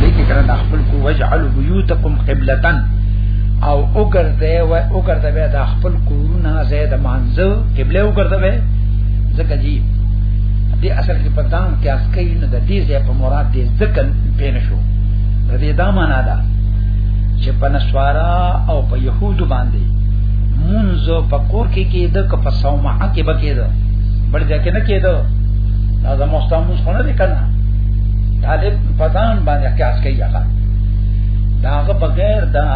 لیکي کړه د خپل کو وجعل بيوتکم قبلتن او وګرځي او وګرځي به د خپل کورونه زید مانزو قبله وګرځي ځکه جی دې اصل کې په ځان کې اس کوي نه د دې ځای په مراد دې ځکه پین شو د دې دا معنا ده چې په نسوارا او په يهودو باندې منځو په کور کې کې د کپ سومعه کې بکې ده بل ځای کې نه کېدو دا د مستموس خونه دي کنه طالب پزان باندې قیاس کوي هغه دا هغه بغیر دا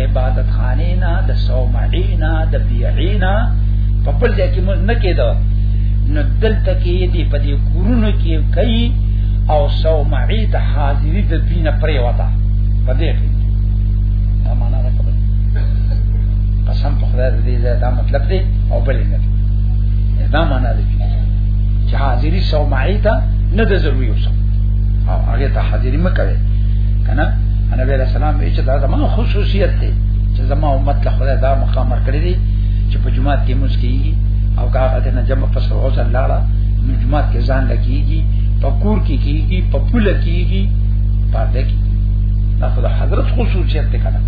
عبادت خانه نه د صومعینا د بیعینا په بل ځای کې موږ نه کېدو نو دلته کې دې په دې کورونو کې کوي او صومعی ته حاضری د دین پرې وتا په دې کې دا معنا ده قسم په خدای دې دا مطلب دی او بل نه دا معنا ده چې حاضری سومعی ته نه د ضروري اوسه او هغه ته حاضری مکوي کنه نبی علیہ السلام وی چې دا زما خصوصیت دی چې زما امت له خدای دا مقام ورکړی دی چې په جمعه کې موږ کیږي او هغه ته نه جمع پس روز الله را نو جمعه کې ځان لکیږي په کور کې کیږي په پوله کیږي پاتې کی دا خدای حضرت خصوصیت دی کنه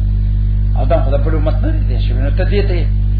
او دا خدای په امت نه دی چې نو ته دې ته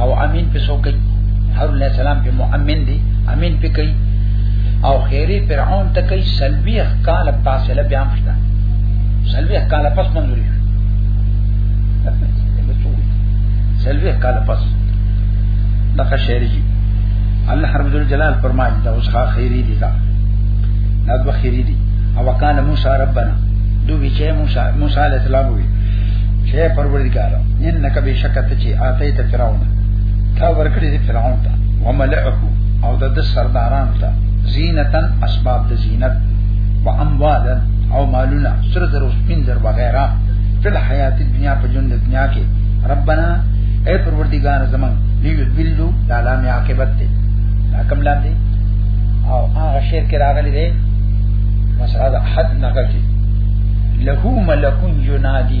او امین په سو کوي هارون علیہ السلام په مؤمن دی امین په کوي او خیری فرعون ته کوي سلویخ کال فاصله بیا مشته سلویخ کال پس منځوري سلویخ کال پس دغه شعر جی الله رب الجلال فرمایي دا اوس ښه خیری دی دا دا به خیری دی او وکانه موسی ربنا دوی چې موسی موسی علیہ السلام وی چې پروردگار انک بشکت چې آتی ته فرعون تا ورکړي دي فرعون ته وملئه او د سرداران ته زینتن اسباب د زینت و اموالا او مالونه سره زر او سپین زر وغیرہ فل حیات دنیا په ژوند دنیا کې ربنا اے پروردگار زمان لیو بلو لالا می عاقبت ته حکم لاندې او هغه شعر کې راغلي دی مسعد حد نغږي له ملک ينادي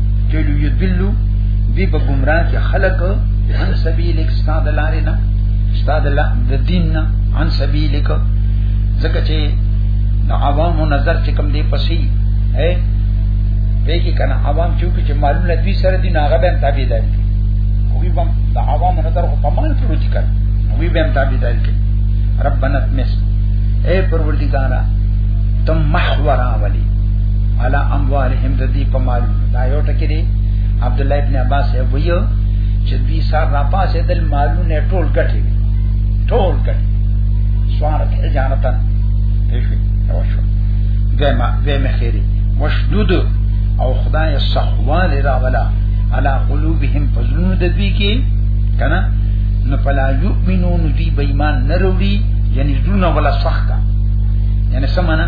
چې یذلو دی په گمراه کې خلق عن سبیلک استاد لارې نه استاد الله د دین نه عن سبیلک ځکه چې د عوامو نظر چې کوم دی پسې اے دې کې کنه عوام چې چې معلومه دوی سره دین هغه به تابع دي کوي بم د عوامو نظر په مال کې روچ کړ وی به تابع دي ربنا تمس اے پروردگارا تم محورا ولی علی اموالهم دی په مال دا یو ټکی دی عبد الله ابن عباس یې ویو چې دوی سار را پاسې دل مالونه ټول ګټي ټول ګټي سوار ته جانتن پېښې او شو دما به مخيري وشدود او خدای صحوان را ولا على قلوبهم فزنو د دوی کې کنه نو پلا یؤمنون دی بېمان نروړي یعنی دونه ولا صحکا یعنی سمانه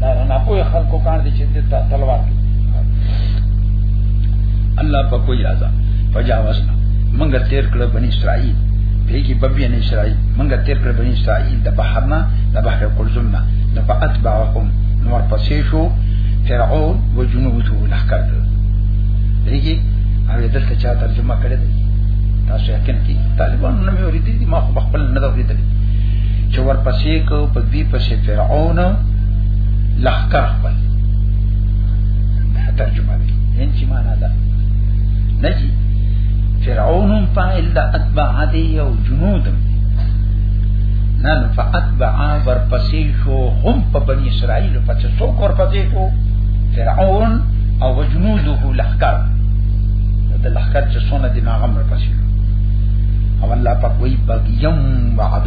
دا نه پوهه خلکو کار دي چې د تلوار کې الله په کوئی راځه فجاوزنا منګه تیر کړه بنی اسرائیل پیږي ببی نه اسرائیل منګه تیر کړه بنی اسرائیل د بحرنا د بحر قلزم نه د پات باهم نور پسې شو فرعون و جنوده لحکر دیږي او دلته چا ترجمه کړې ده تاسو یقین کی طالبانو نه مې ورېدې ما خو خپل نه دا ورېدلې چې ورپسې کو په دې پسې فرعون لخر خپل دا ترجمه دی ان چې معنا ده نجی فرعون فاعل د اتباع دی او جنود نن فاتبع ورپسې شو هم په بنی اسرائیل په څو څوک ورپسې شو فرعون او جنوده لخر د لخر چې سونه دي ناغم ورپسې او الله پاک وی بغیم وعد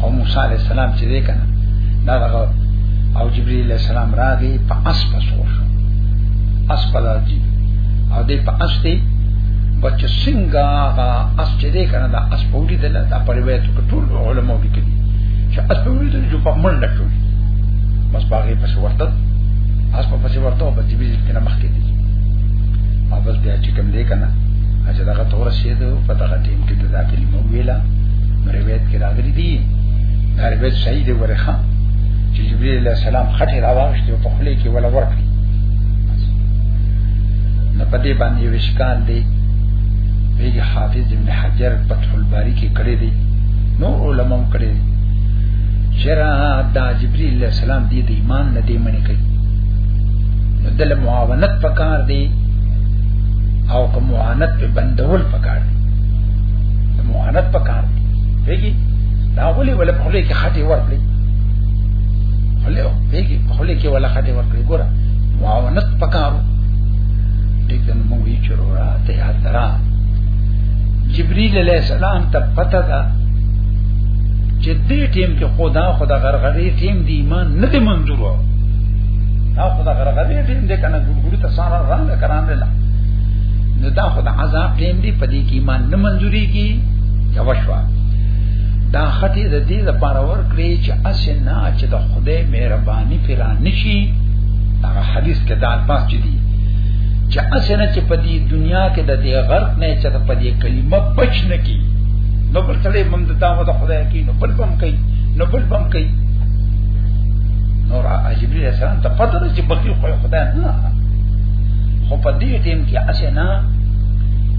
او موسی علی السلام چې دی کنه دا هغه او جبرئیل علی السلام راغی په اس په سور شو اس په راځي او دې په اس دی بچ څنګه هغه اس چې دی کنه دا اس په وړي دله دا په روایت کې ټول علماء لیکلي چې اس په وړي دله جو په منډه شو بس باغې په ورته اس په پسې ورته او په جبرئیل کې نه مخ کې دی او بس بیا چې کوم دی کنه چې دغه تور شي ته په دغه ټیم کې دا کلمه ویله روایت کې راغلي دي دا روایت صحیح دی ورخه چې جبرئیل علیه السلام خټه راوښته او په خله کې ولا ورکړي نو په دې باندې وشکان دی ویږي حافظ ابن حجر فتح الباری کې کړی دی نو علماء کړی دی شرع دا جبرئیل علیہ السلام دی د ایمان نه دی منی کوي نو دل معاونت پکار دی او کوم معاونت په بندول پکار دی امانت پکار دی پیږي دا ولي ولا په لوی کې خټي ورکړي ولې پیږي په لوی کې ولا خټي ورکړي ګوره معاونت پکارو لیکن مو یې چرورا ته یاد درا جبريل عليه السلام ته پته ده چې دې ټیم کې خدا خدا غرغړې ټیم دی ایمان نه دی منظور و دا خدا غرغړې ټیم دې کنه ګورګوري ته سارا رنگ کران نه دا خدا عذاب ټیم دی پدې ایمان نه منځوري کی یو شوا دا خطی د دې لپاره ورکړي چې اسنه چې د خدای مهرباني پیرا نشي دا حدیث کې دا الفاظ چي دي چې اسنه چې په دې دنیا کې د دې غرق نه چې په دې کلمه بچ نه کی نو بل تلې مم د دعوه د خدای کې نو بل بم کوي نو بل بم کوي نور عجیبی احسان ته پته چې بخیل خدای نه خو په دې ټیم کې اسنه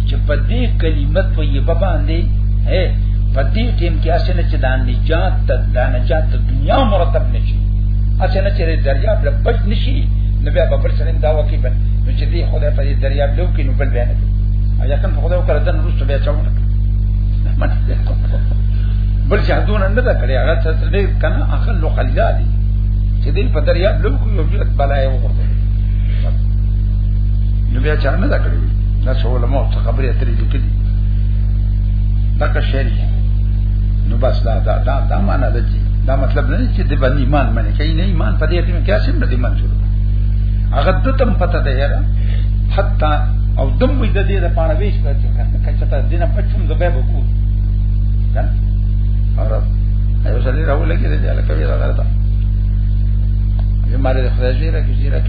چې په دې کلمه طیبه باندې اے په دې ټیم کې اسنه چې د نجات ته د نجات ته دنیا مرتب نشي اسنه چې دریا په بچ نشي نو بیا په بل سره دا وکی به نو چې دې خدای په دې دریا بلو کې نو بل بیان دی او یکم په خدای وکړه د نور څه بیا چاونه بل شهدون نه دا کړی هغه څه دې کنه اخل لو خلیا دي چې دې په دریا بلو کې یو بلای وکړي نو بیا چا نه دا کړی دا څو علماء ته خبرې اترې لیکلي دا که شری نو بس دا دا دا دا معنا ده چې دا مطلب نه چې د باندې ایمان باندې کوي نه ایمان په دې ته کې اسیم نه دی منځور هغه د تم پته ده یاره حتی او دم وې د دې د پاره ویش په چې کنه کچته ته دینه پچوم زبې بکو کنه اور ایو سړي راولګي دې الکه وی راغله ته یې ماره خدای دې راکې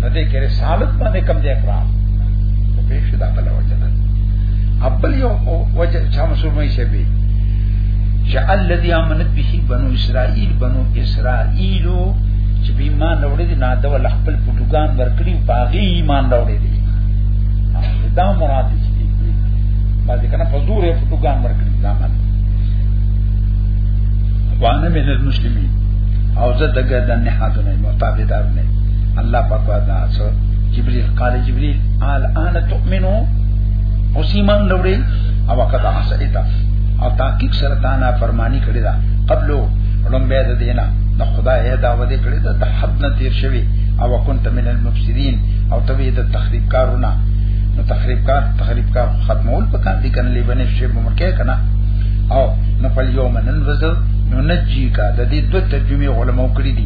نه دې کې رسالت باندې کم دی اقرار په پیښ دا بل وجه ده ابل یو وجه چې مسلمان مې شي به چې الذي امنت به بنو اسرائيل بنو اسرائيل چې به ایمان راوړي دي نه دا ول خپل پټوګان ورکړي باغی ایمان راوړي دي دا مراد دي چې باندې کنه په زور یې پټوګان ورکړي دا معنی وانا من المسلمين او زه دغه د نه حاضر متابدار نه الله پاک دا څو جبريل قال جبريل آل آن تؤمنو اوسیمان لوري او وقت عصیتا او تحقیق سره دا نه فرمانی کړی دا قبلو لومبه د دینه د خدای دعوت کړی دا حد نه تیر شوی او كنت من المفسدين او تبي د تخریب کارونه نو تخریب کار تخریب کار ختمول پکان دي کنه لیبنه شی بمرکه کنه او نو فل یوم ننفذ نو نجی کا د دې دوه ترجمه علماء کړی دي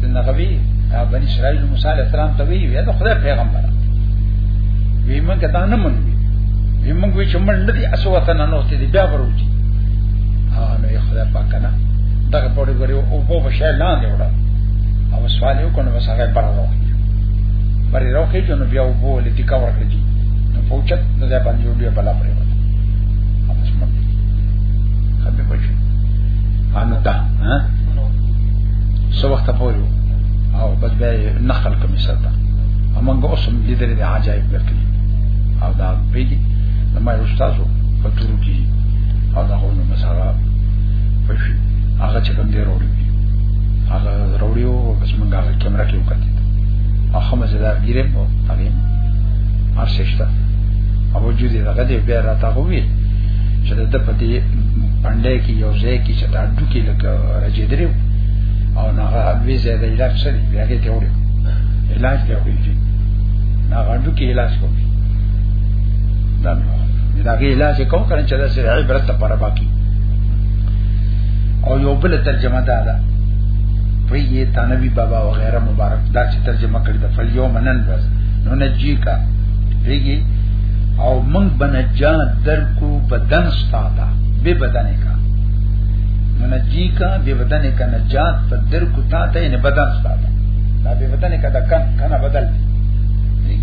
د نغوی بنی اسرائیل موسی علیہ السلام ته وی وی دا خدای پیغمبر وی موږ ته نه مونږ وی موږ وی چې موږ نه دي اسو وطن نه اوسې دي بیا وروټي ها نو یې خدای پاک کنه دا په ډېر غریو او په بشه لاندې وړه او سوال یو کنه وسه هغه بار راو بار راو کې جنو بیا وو ولې دي کا ورکړي نو پوچت نه ده باندې یو بیا بلا پرې وته اوس مړ خبي پښې انو دا ها سو وخت پورې او بس به نقل کوم سره امنګ اوسم لیدل دي عجایب ورکړي او دا پیږي نو ما یو استادو په تورو کې او دا غوونه مسره پښې هغه چې کوم دی وروړي هغه وروړي او بس موږ هغه کیمرا کې وکړه هغه مزدار ګیرم او هغه ارششته او وجود یې هغه دی بیا راته وی چې د په دې پنده کې یو ځای کې چې دا ډوکی رجیدریو او نه وی زیاده علاج سره دی هغه ته وړي علاج دی وړي چې نه غندو کې علاج کوي دا نو دا کې علاج کوم کړي چې دا سره عبرت لپاره باقی او یو بل ترجمه دا ده په یې تنوی بابا او غیره مبارک دا چې ترجمه کړی د فل یوم نن ورځ نو نجی کا پیږي او من بنجا در کو بدن ستا دا به بدن کا نجی کا بی بدن کا نجات تا در کتا تا یعنی بدن ستا تا دا بی بدن کا دا کن کنا بدل دی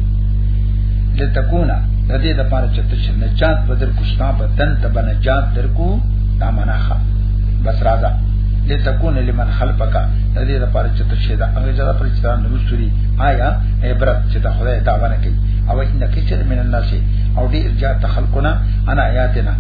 لتکونا دا دی دا پارا چتش نجات پا در کشتا بدن تا با نجات در کو دا منا خوا بس رازا لتكون لمن خلفك د دې لپاره چې تشه دا هغه ځای پر چې تاسو نوستوري آیا عبرت چې دا خدای دا ونه کوي او ان کثیر من الناس او دې ارجاء تخلقنا انا آیاتنا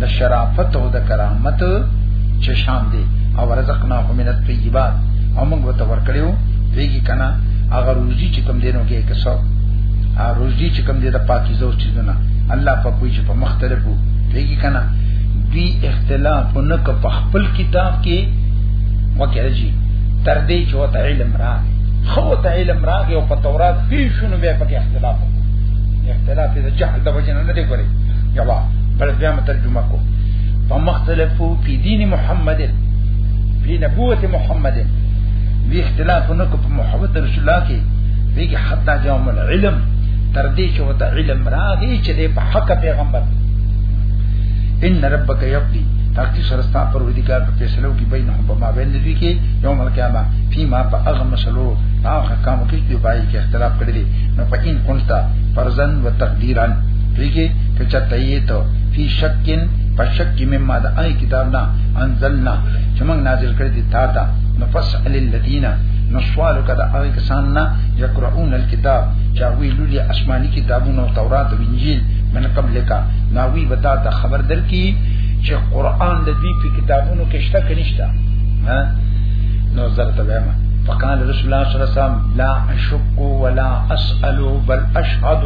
د شرافت او د کرامت چې شان دي او رزقنا هم من الطيبات او موږ وته ورکړیو پیږي کنه هغه روزي چې کوم دینو کې کسو ا روزي چې کوم دې د پاکیزه او چیزونه الله په کوی چې په مختلفو پیږي کنه دی اختلاف نه ک په خپل کتاب کې وکړي جی تر دې چې وته علم را خو ته علم را او په تورات کې شنو به په اختلاف اختلاف د جهل د وجه نه دی کوي یوا بل بیا مترجمه کو فمختلفو فی دین محمد فی نبوت محمد وی اختلاف نه کو په محبت رسول الله کې ویګه حتا جام العلم تر دې چې وته علم راغی چې په حق پیغمبر ان ربک یقضی تاکي سرستا پر ودی کار په فیصلو کې بینهم په ما بین دوی کې یوم القیامه فيما په هغه مسلو هغه کامو کې چې بای کې اختلاف کړی نو په ان کنتا فرزن و تقدیرن پیږي که چرته یې ته فی شکین په شک کې مما د اي کتاب نه انزلنا چې موږ نازل کړی دی تا ته نفسل الذین نسوال کده هغه کسان نه یقرؤون الكتاب چې وی لولي آسماني کتابونه او تورات او انجیل من قبل کا ناوی وتا ته خبر درکې چې قران د دې په کتابونو کې شته کې نشته ها نو زرته وایم فقال رسول الله صلی الله علیه وسلم لا اشق ولا اسال بل اشهد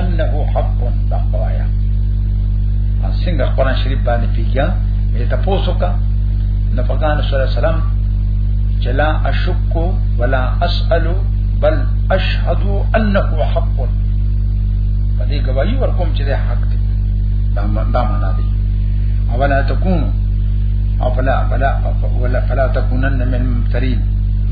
انه حق تقوایا څنګه قران شریف باندې پیګیا مې تاسو کا نفقان صلی الله علیه وسلم چلا اشک ولا اسال بل اشهد انه حق په دې گواہی ورکوم چې دا حق دی دا دا معنا دی اولا تكون او فلا فلا ولا فلا تكونن من ممترين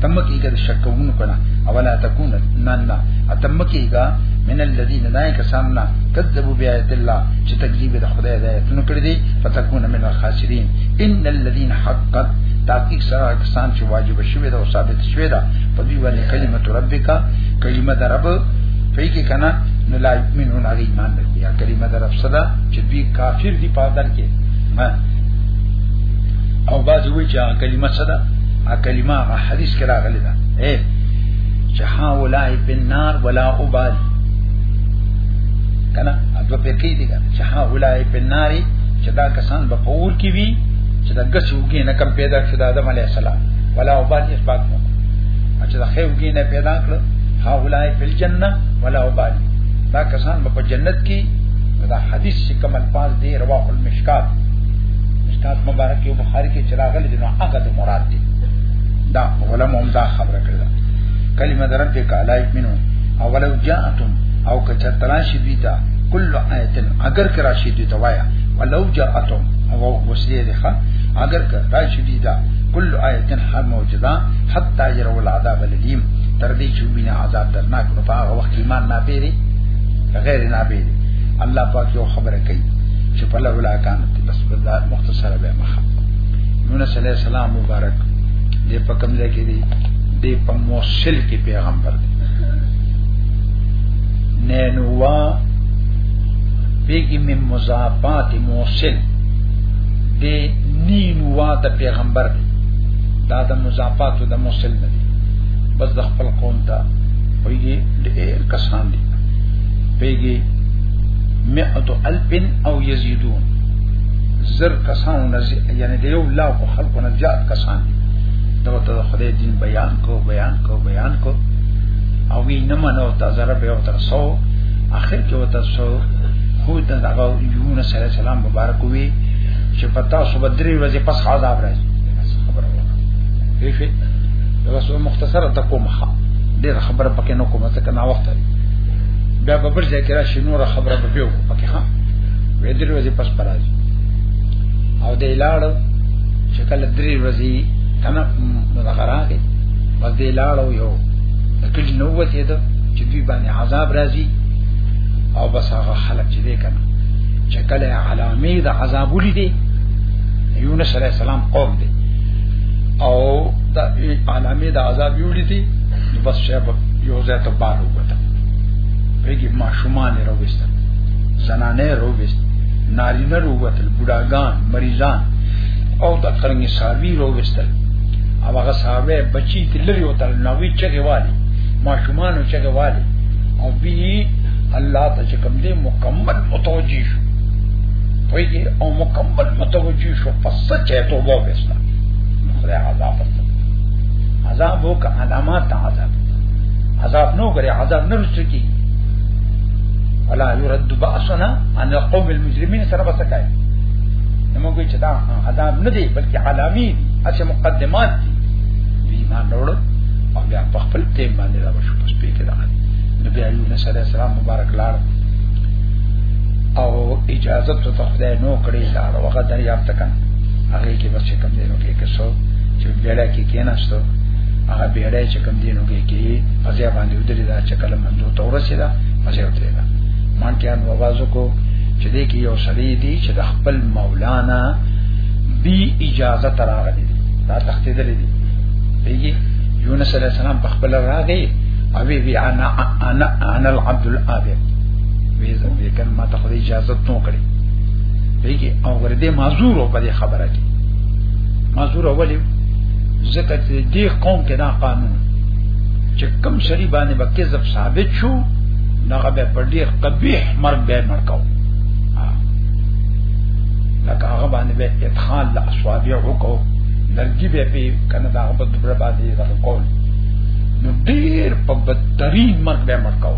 تم کیږي شکونه کړه اولا تكون نن اتم کیگا من الذين لا کساننا كذبوا بآيات الله چې تکذیب د خدای د آیاتونو کړی دي فتكون من الخاسرين ان الذين حقت تحقیق سره کسان چې واجب شوی دا او ثابت شوی دا په دې باندې کلمت ربک کلمه د رب په کې کنه نو لا یمنون علی ایمان نه بیا کلمه د رب صدا چې دوی کافر دي په دل کې ما او باز وی چې کلمه صدا ا کلمه حدیث کې راغلی دا اے چې ها ولای په نار ولا وبال کنه اته په کې دي چې ها ولای په ناري چې دا کسان به پور کې وي چې دا ګس وګي نه کم پیدا شو د آدم علی السلام ولا وبال یې پاک نو چې دا خې وګي نه پیدا کړ ها ولای په جننه ولا وبال دا کسان به په جنت کې دا حدیث چې کوم الفاظ دی رواه المشکات مشکات مبارک یو بخاری کې چراغ لري نو هغه د مراد دی دا علماء هم دا خبره کلمه در رب کالا یمنو او ولو جاءتم او کچر تلاشی بیتا کل آیتن اگر کرا شی دیتا وایا ولو جاءتم او وسیه ده اگر کرا شی دیتا کل آیتن هر موجوده حتا یرو العذاب الیم تر دې چې وینه عذاب درناک نو په هغه وخت ایمان نه پیری غیر نه پیری الله پاک یو خبره کوي چې په لولا کانت بس بلدار مختصره به مخه یونس علیہ السلام مبارک دې په کوم ځای کې دی دې په موصل کې پیغمبر دی نینوا پیګی من مضافات موصل دې نینوا ته پیغمبر دی دا د مضافات د موصل نه دی بس د خپل قوم ته پیګی ډېر کسان دي پیګی مئة الف او یزيدون زر کسان یعنی د یو لاکو خلکو نه زیات کسان دي دا ته خدای دین بیان کو بیان کو بیان کو او وی نه منو تا زره به او تر سو اخر کې وته سو خو دا هغه یونس علی السلام مبارک وی چې پتا سو بدري ورځې پس عذاب راځي خبره وکړه شي دا سو مختصره تکوم ها ډېر خبره پکې نو کومه څه کنه وخت دی بیا په بل ځای کې راشي نور خبره به وکړو پکې ها وې درې ورځې پس پرځي او دې لاړ چې کله درې ورځې کنه نو دا راغی بس دې لاړ یو د کلی نو وته ده چې دوی باندې عذاب راځي او بس هغه خلک چې دې کنه چې کله علامې د عذاب ولیدي یونس علی السلام قوم دې او د علامې د عذاب ولیدي نو بس شیب یو ځای ته بار وکړه پیګي ماشومان راوستل زنانه روبست نارینه روتل بډاګان مریضان او د قرنګ ساوی روستل او هغه ساوی بچی تلری او تل نوې چغه والی ماشومان چغه والی او بی الله ته چې کوم دې مکمل متوجی شو ویږي او مکمل متوجی شو پس چې توبه وسله خدای عذاب ورته عذاب وک علامات عذاب عذاب نو غره عذاب نه رسکی ولا يرد باسنا ان قوم المجرمین سره بس کوي نو موږ چې دا عذاب نه دی بلکې عالمي اچھا مقدمات دي دی ایمان وروړو او بیا په خپل ټیم باندې دا وشو پس پی کې دا نبی ایوب علیه السلام مبارک لار او اجازه ته خدای نو کړی دا وخت دریاب تکان هغه کې بس کم دی نو کې کسو چې بیړه کې کېناستو هغه بیړه چې کم دی نو کې کې په ځای باندې ودرې دا چې کلم مندو تورسه دا په ځای ودرې دا مانکیان ووازو کو چې دې کې یو سړی دی چې د خپل مولانا بی اجازه تراغلی دی دا تختیدل دی پیږي یونس علی السلام په خپل راغی او وی وی انا انا انا العبد الابد وی زه دې کله ما ته خو اجازه نو کړی پیږي او ور دې معذور او په دې خبره کې معذور اولی زکه دې قوم کې دا قانون چې کم شری باندې به کذب ثابت شو نغه به په ډیر قبیح مرګ به مرکاو لکه هغه باندې به ادخال لا اصحابي وکاو لرګي به په کنه دا په دبر باندې ورکول نو ډیر په بدترین مرګ به مرکاو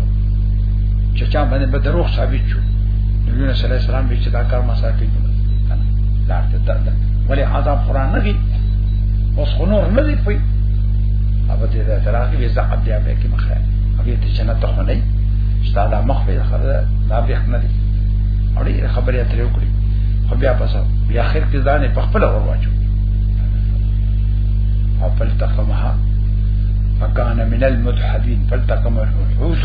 چې چا باندې به دروغ ثابت شو نبی صلی الله علیه وسلم به چې دا کار ما سره کوي کنه دا ته درد ولی عذاب قران نه دی اوس خنور نه دی په اوبه دې دا تراخي به زعب دی به کې مخه هغه ته جنت ته خو نه ستا دا مخ به خره دا به نه دي او دې خبرې اترې وکړي خو بیا پس بیا اخر کې ځان په خپل اور واچو او بل تقمها فکان من المدحدین بل تقم الحوت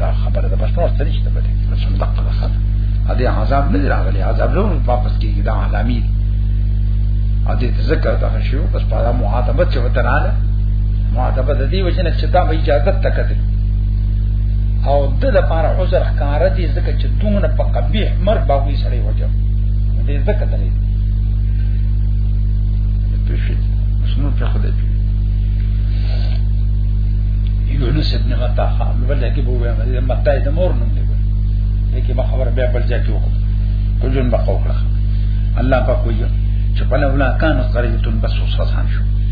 دا خبره ده بس نور څه نشته بده بس هم دقه ده خبره ا دې عذاب نه راغلی عذاب له واپس کیږي دا علامي ا دې ذکر ته شو بس په معاتبه چې وته نه ما ته په دې وجنه چې دا به اجازه تکته او د د پاره عذر ښکار دي ځکه چې دومره په قبیح مر باوی سړی وجه دې ځکه دلې په شي شنو په خوده دي یونس ابن متا خان بل کې بو ویل دې متا دې مور نوم دی لیکي ما خبر بیا بل ځای کې وکړه کو جون بقوکړه الله پاک وي چې په لولا کان قريه بس وسخان شو